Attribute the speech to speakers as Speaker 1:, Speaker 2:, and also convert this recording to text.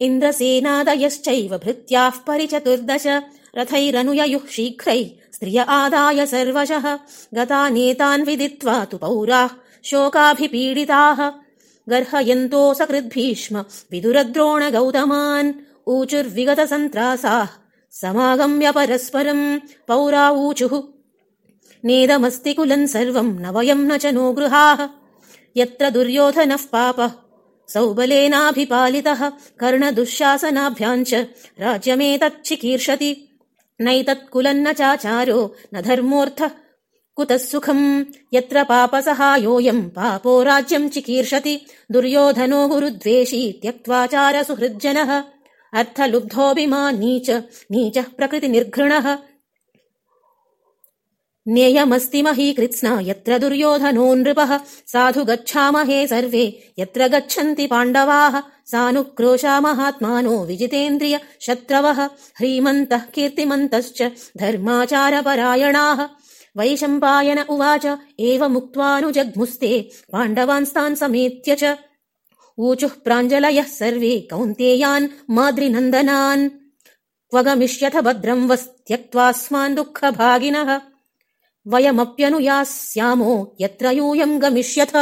Speaker 1: इन्द्रसेनादयश्चैव भृत्याः परिचतुर्दश। रथैरनुययुः शीघ्रै स्त्रिय आदाय सर्वशः। गता नेतान् विदित्वा तु पौराः शोकाभिपीडिताः। गर्हयन्तो सकृद्भीष्म विदुरद्रोण गौतमान् ऊचुर्विगतसन्त्रासाः समागम्य परस्परम् पौरा ऊचुः। नेदमस्ति कुलम् सर्वम् न वयम् न च नो गृहाः यत्र दुर्योधनः पापः सौबलेनाभिपालितः कर्णदुःशासनाभ्याम् च राज्यमेतच्चिकीर्षति नैतत्कुलन्न चाचारो न धर्मोऽर्थः। कुतः सुखम्? यत्र पापसहायोऽयम् पापो राज्यम् चिकीर्षति। दुर्योधनो गुरुद्वेषी त्यक्त्वाचारसुहृज्जनः। अर्थलुब्धोऽभिमानी च नीचः प्रकृतिनिर्घृणः नेयमस्ति महीकृत्स्ना यत्र दुर्योधनो नृपः। साधु गच्छामहे सर्वे यत्र गच्छन्ति पाण्डवाः। सानुक्रोशा महात्मानो विजितेन्द्रिय शत्रवः। ह्रीमन्तः कीर्तिमन्तश्च धर्माचारपरायणाः। वैशम्पायन उवाच एवमुक्त्वानुजग्मुस्ते पाण्डवान्स्तान् समेत्य च। ऊचुः प्राञ्जलयः सर्वे कौन्तेयान् माद्रिनन्दनान्। क्व गमिष्यथ भद्रम् वस्त्यक्त्वास्मान् दुःखभागिनः वयमप्यनुयास्यामो यत्र यूयम् गमिष्यथ